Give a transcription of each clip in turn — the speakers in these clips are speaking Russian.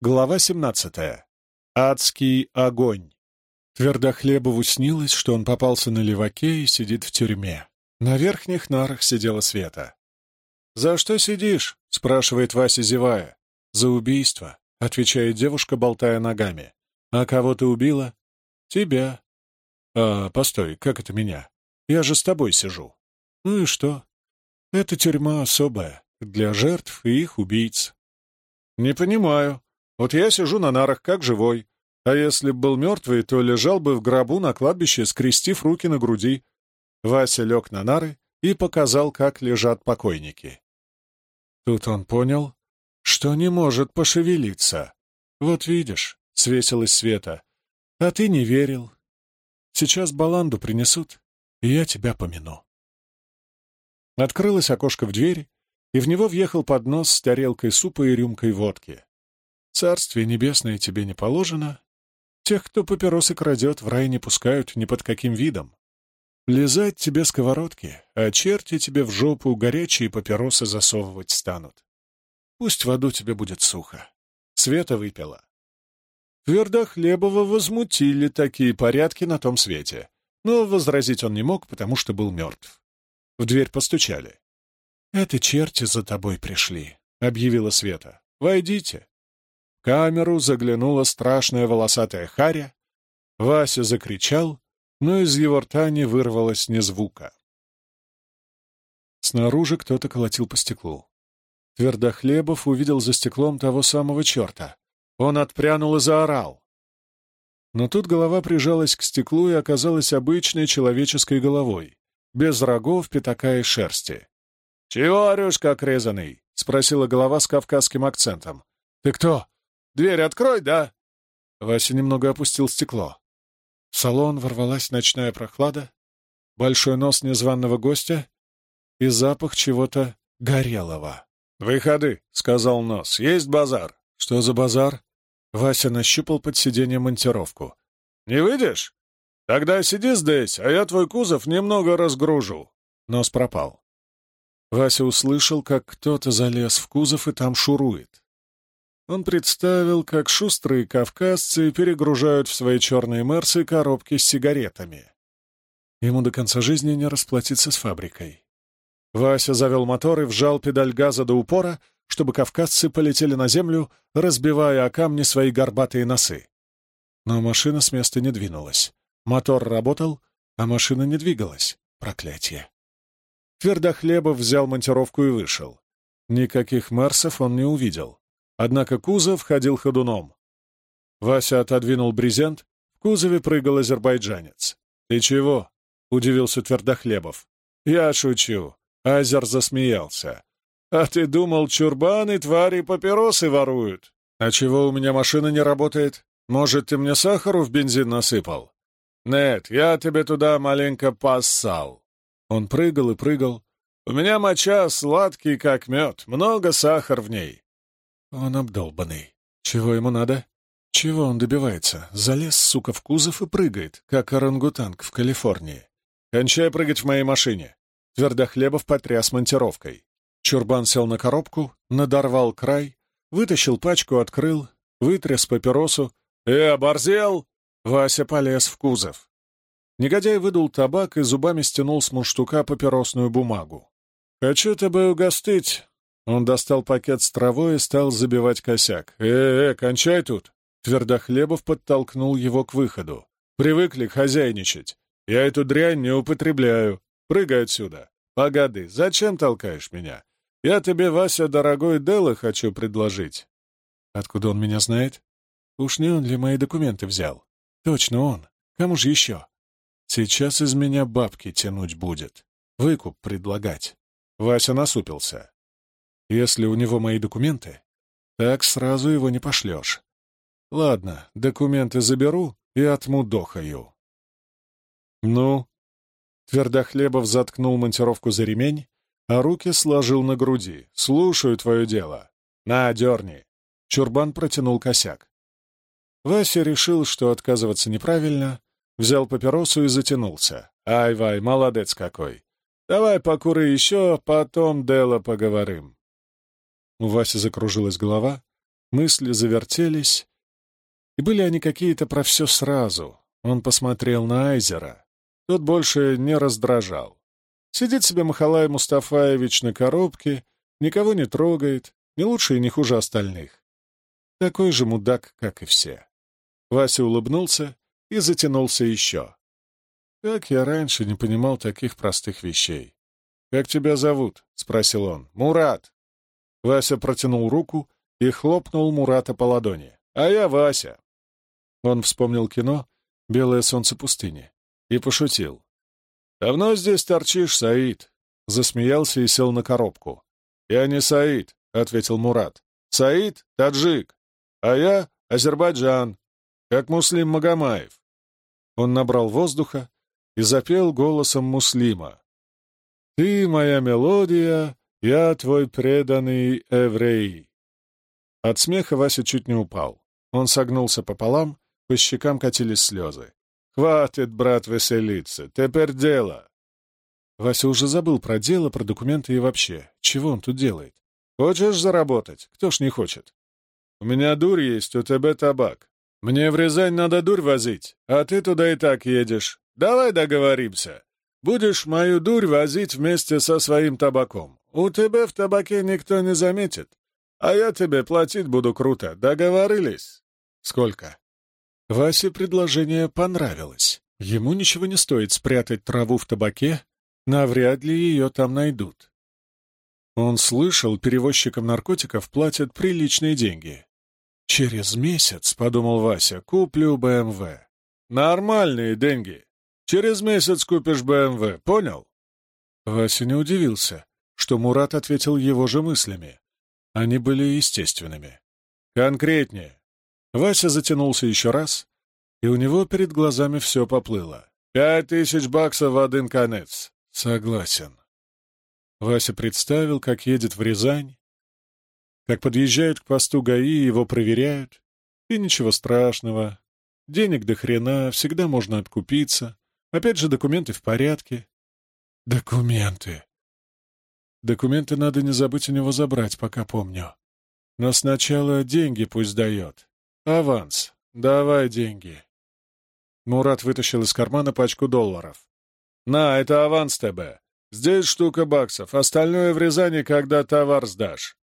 Глава 17. Адский огонь. Твердохлебову снилось, что он попался на леваке и сидит в тюрьме. На верхних нарах сидела Света. «За что сидишь?» — спрашивает Вася, зевая. «За убийство», — отвечает девушка, болтая ногами. «А кого ты убила?» «Тебя». «А, постой, как это меня? Я же с тобой сижу». «Ну и что?» «Это тюрьма особая, для жертв и их убийц». «Не понимаю. Вот я сижу на нарах, как живой. А если б был мертвый, то лежал бы в гробу на кладбище, скрестив руки на груди». Вася лег на нары и показал, как лежат покойники. Тут он понял, что не может пошевелиться. «Вот видишь», — свесилась Света, — «а ты не верил. Сейчас баланду принесут, и я тебя помяну». Открылось окошко в двери, и в него въехал поднос с тарелкой супа и рюмкой водки. «Царствие небесное тебе не положено. Тех, кто папиросы крадет, в рай не пускают ни под каким видом. Лизать тебе сковородки, а черти тебе в жопу горячие папиросы засовывать станут. Пусть в аду тебе будет сухо. Света выпила. Твердохлебова возмутили такие порядки на том свете, но возразить он не мог, потому что был мертв. В дверь постучали. «Это черти за тобой пришли», — объявила Света. «Войдите». Камеру заглянула страшная волосатая харя. Вася закричал, но из его рта не вырвалось ни звука. Снаружи кто-то колотил по стеклу. Твердохлебов увидел за стеклом того самого черта. Он отпрянул и заорал. Но тут голова прижалась к стеклу и оказалась обычной человеческой головой без рогов, пятака и шерсти. «Чего орешь, как резаный?» — спросила голова с кавказским акцентом. «Ты кто? Дверь открой, да?» Вася немного опустил стекло. В салон ворвалась ночная прохлада, большой нос незваного гостя и запах чего-то горелого. «Выходы», — сказал нос, — «есть базар». «Что за базар?» Вася нащупал под сиденьем монтировку. «Не выйдешь? «Тогда сиди здесь, а я твой кузов немного разгружу». Нос пропал. Вася услышал, как кто-то залез в кузов и там шурует. Он представил, как шустрые кавказцы перегружают в свои черные мерсы коробки с сигаретами. Ему до конца жизни не расплатиться с фабрикой. Вася завел мотор и вжал педаль газа до упора, чтобы кавказцы полетели на землю, разбивая о камни свои горбатые носы. Но машина с места не двинулась. Мотор работал, а машина не двигалась. Проклятие. Твердохлебов взял монтировку и вышел. Никаких Марсов он не увидел. Однако кузов ходил ходуном. Вася отодвинул брезент, в кузове прыгал азербайджанец. «Ты чего?» — удивился Твердохлебов. «Я шучу». Азер засмеялся. «А ты думал, чурбаны, твари, папиросы воруют? А чего у меня машина не работает? Может, ты мне сахару в бензин насыпал?» «Нет, я тебе туда маленько поссал». Он прыгал и прыгал. «У меня моча сладкий, как мед, много сахар в ней». Он обдолбанный. Чего ему надо? Чего он добивается? Залез, сука, в кузов и прыгает, как орангутанг в Калифорнии. «Кончай прыгать в моей машине». Твердохлебов потряс монтировкой. Чурбан сел на коробку, надорвал край, вытащил пачку, открыл, вытряс папиросу. «Э, оборзел!» Вася полез в кузов. Негодяй выдул табак и зубами стянул с мундштука папиросную бумагу. «Хочу тебя угостить!» Он достал пакет с травой и стал забивать косяк. «Э-э, кончай тут!» Твердохлебов подтолкнул его к выходу. «Привыкли хозяйничать. Я эту дрянь не употребляю. Прыгай отсюда. Погоды, зачем толкаешь меня? Я тебе, Вася, дорогой, дело хочу предложить». «Откуда он меня знает? Уж не он ли мои документы взял?» Точно он. Кому же еще? Сейчас из меня бабки тянуть будет. Выкуп предлагать. Вася насупился. Если у него мои документы, так сразу его не пошлешь. Ладно, документы заберу и отмудохаю. Ну? Твердохлебов заткнул монтировку за ремень, а руки сложил на груди. «Слушаю твое дело. На, дерни!» Чурбан протянул косяк. Вася решил, что отказываться неправильно, взял папиросу и затянулся. «Ай-вай, молодец какой! Давай покуры еще, потом дело поговорим». У Васи закружилась голова, Мысли завертелись, и были они какие-то про все сразу. Он посмотрел на Айзера. Тот больше не раздражал. Сидит себе Махалай Мустафаевич на коробке, никого не трогает, не лучше и не хуже остальных. Такой же мудак, как и все. Вася улыбнулся и затянулся еще. Как я раньше не понимал таких простых вещей. «Как тебя зовут?» — спросил он. «Мурат». Вася протянул руку и хлопнул Мурата по ладони. «А я Вася». Он вспомнил кино «Белое солнце пустыни» и пошутил. «Давно здесь торчишь, Саид?» Засмеялся и сел на коробку. «Я не Саид», — ответил Мурат. «Саид — таджик, а я — Азербайджан, как Муслим Магомаев». Он набрал воздуха и запел голосом Муслима. «Ты моя мелодия, я твой преданный еврей». От смеха Вася чуть не упал. Он согнулся пополам, по щекам катились слезы. «Хватит, брат, веселиться, теперь дело!» Вася уже забыл про дело, про документы и вообще. Чего он тут делает? «Хочешь заработать? Кто ж не хочет?» «У меня дурь есть, у тебя табак. Мне в Рязань надо дурь возить, а ты туда и так едешь. Давай договоримся. Будешь мою дурь возить вместе со своим табаком. У тебя в табаке никто не заметит. А я тебе платить буду круто. Договорились? Сколько? Васе предложение понравилось. Ему ничего не стоит спрятать траву в табаке, навряд ли ее там найдут. Он слышал, перевозчикам наркотиков платят приличные деньги. «Через месяц, — подумал Вася, — куплю БМВ. Нормальные деньги. Через месяц купишь БМВ, понял?» Вася не удивился, что Мурат ответил его же мыслями. Они были естественными. «Конкретнее». Вася затянулся еще раз, и у него перед глазами все поплыло. «Пять тысяч баксов в один конец». «Согласен». Вася представил, как едет в Рязань, как подъезжают к посту ГАИ, его проверяют, и ничего страшного. Денег до хрена, всегда можно откупиться. Опять же, документы в порядке. Документы. Документы надо не забыть у него забрать, пока помню. Но сначала деньги пусть дает. Аванс. Давай деньги. Мурат вытащил из кармана пачку долларов. «На, это аванс тебе. Здесь штука баксов. Остальное в Рязани, когда товар сдашь».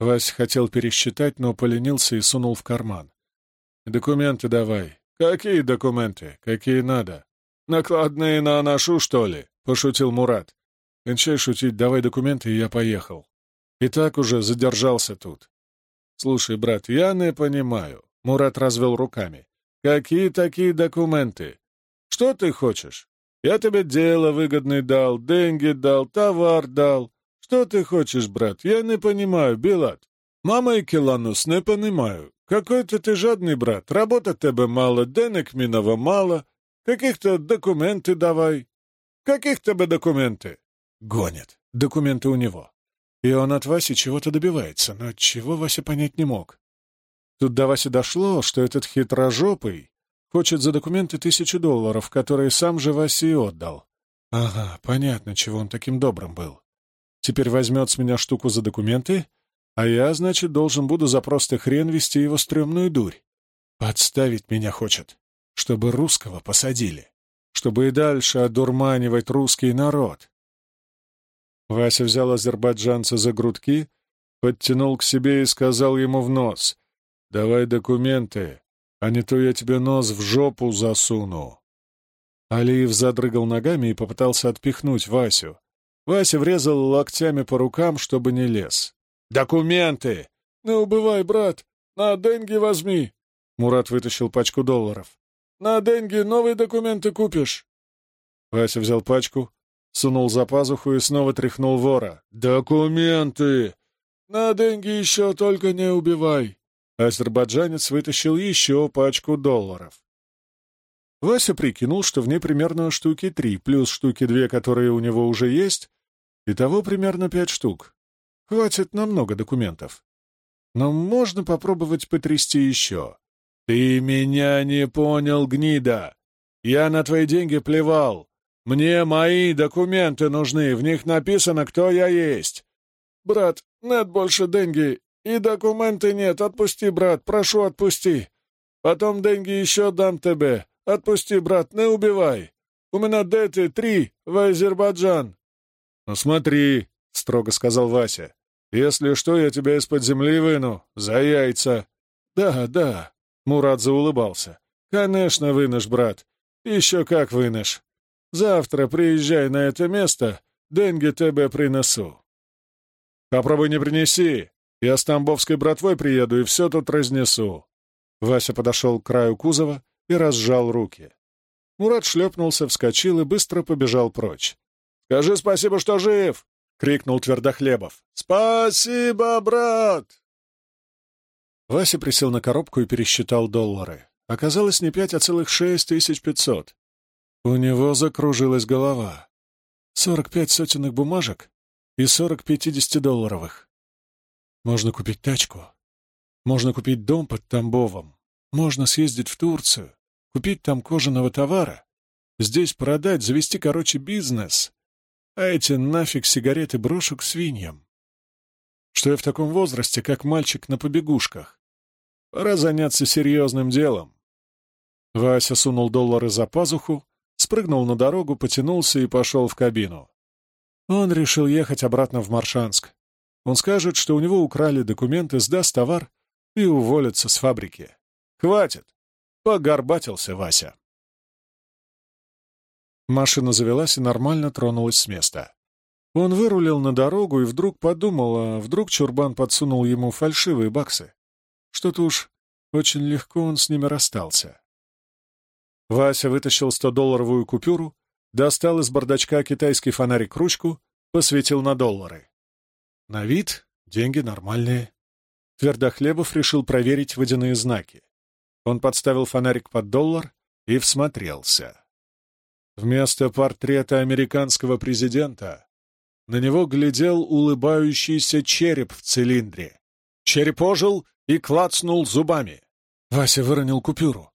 Вась хотел пересчитать, но поленился и сунул в карман. «Документы давай». «Какие документы? Какие надо?» «Накладные на ношу, что ли?» — пошутил Мурат. «Кончай шутить, давай документы, и я поехал. И так уже задержался тут». «Слушай, брат, я не понимаю». Мурат развел руками. «Какие такие документы? Что ты хочешь? Я тебе дело выгодное дал, деньги дал, товар дал. Что ты хочешь, брат? Я не понимаю, Билат. Мама и Киланус, не понимаю. Какой-то ты жадный брат. Работать тебе мало, денег миново мало. Каких-то документы давай. Каких тебе документы? Гонит. Документы у него. И он от Васи чего-то добивается, но чего Вася понять не мог. Тут до Васи дошло, что этот хитрожопый хочет за документы тысячу долларов, которые сам же Васе и отдал. Ага, понятно, чего он таким добрым был. Теперь возьмет с меня штуку за документы, а я, значит, должен буду за просто хрен вести его стрёмную дурь. Подставить меня хочет чтобы русского посадили, чтобы и дальше одурманивать русский народ. Вася взял азербайджанца за грудки, подтянул к себе и сказал ему в нос, «Давай документы, а не то я тебе нос в жопу засуну». Алиев задрыгал ногами и попытался отпихнуть Васю. Вася врезал локтями по рукам, чтобы не лез. «Документы!» «Не убывай, брат! На деньги возьми!» Мурат вытащил пачку долларов. На деньги новые документы купишь. Вася взял пачку, сунул за пазуху и снова тряхнул вора. «Документы! На деньги еще только не убивай!» Азербайджанец вытащил еще пачку долларов. Вася прикинул, что в ней примерно штуки три, плюс штуки две, которые у него уже есть, и того примерно пять штук. Хватит на много документов. Но можно попробовать потрясти еще. «Ты меня не понял, гнида! Я на твои деньги плевал! Мне мои документы нужны, в них написано, кто я есть!» «Брат, нет больше деньги, И документы нет. Отпусти, брат, прошу, отпусти. Потом деньги еще дам тебе. Отпусти, брат, не убивай. У меня дети три в Азербайджан. Ну смотри, — строго сказал Вася. «Если что, я тебя из-под земли выну. За яйца». «Да, да», — Мурат заулыбался. «Конечно, вынешь, брат. Еще как вынешь. Завтра приезжай на это место, деньги тебе принесу». «Попробуй не принеси. Я с Тамбовской братвой приеду и все тут разнесу». Вася подошел к краю кузова и разжал руки. Мурат шлепнулся, вскочил и быстро побежал прочь. «Скажи спасибо, что жив!» — крикнул Твердохлебов. «Спасибо, брат!» Вася присел на коробку и пересчитал доллары. Оказалось не пять, а целых шесть тысяч пятьсот. У него закружилась голова. Сорок пять сотенных бумажек и сорок пятидесятидолларовых. Можно купить тачку. Можно купить дом под Тамбовом. Можно съездить в Турцию, купить там кожаного товара. Здесь продать, завести, короче, бизнес. А эти нафиг сигареты брошу к свиньям. Что я в таком возрасте, как мальчик на побегушках. Пора заняться серьезным делом. Вася сунул доллары за пазуху, спрыгнул на дорогу, потянулся и пошел в кабину. Он решил ехать обратно в Маршанск. Он скажет, что у него украли документы, сдаст товар и уволится с фабрики. Хватит! Погорбатился Вася. Машина завелась и нормально тронулась с места. Он вырулил на дорогу и вдруг подумал, а вдруг Чурбан подсунул ему фальшивые баксы. Что-то уж очень легко он с ними расстался. Вася вытащил 100-долларовую купюру, достал из бардачка китайский фонарик-ручку, посветил на доллары. На вид деньги нормальные. Твердохлебов решил проверить водяные знаки. Он подставил фонарик под доллар и всмотрелся. Вместо портрета американского президента на него глядел улыбающийся череп в цилиндре. Череп ожил и клацнул зубами. Вася выронил купюру.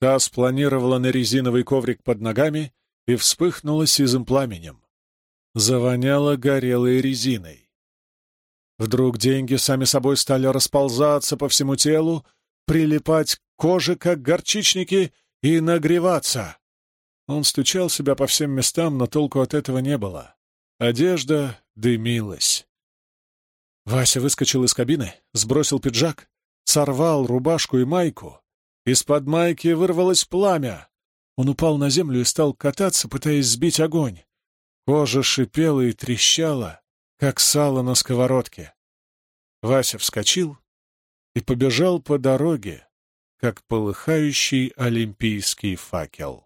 Та спланировала на резиновый коврик под ногами и вспыхнула сизым пламенем. Завоняло горелой резиной. Вдруг деньги сами собой стали расползаться по всему телу, прилипать к коже, как горчичники, и нагреваться. Он стучал себя по всем местам, но толку от этого не было. Одежда дымилась. Вася выскочил из кабины, сбросил пиджак, сорвал рубашку и майку. Из-под майки вырвалось пламя. Он упал на землю и стал кататься, пытаясь сбить огонь. Кожа шипела и трещала, как сало на сковородке. Вася вскочил и побежал по дороге, как полыхающий олимпийский факел.